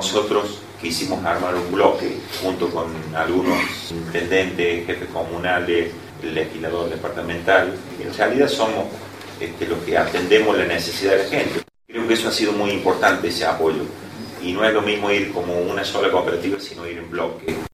Nosotros quisimos armar un bloque junto con algunos intendentes, jefes comunales, el legislador departamental. En realidad somos este, los que atendemos la necesidad de la gente. Creo que eso ha sido muy importante, ese apoyo. Y no es lo mismo ir como una sola cooperativa, sino ir en bloque.